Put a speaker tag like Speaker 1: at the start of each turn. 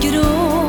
Speaker 1: get old.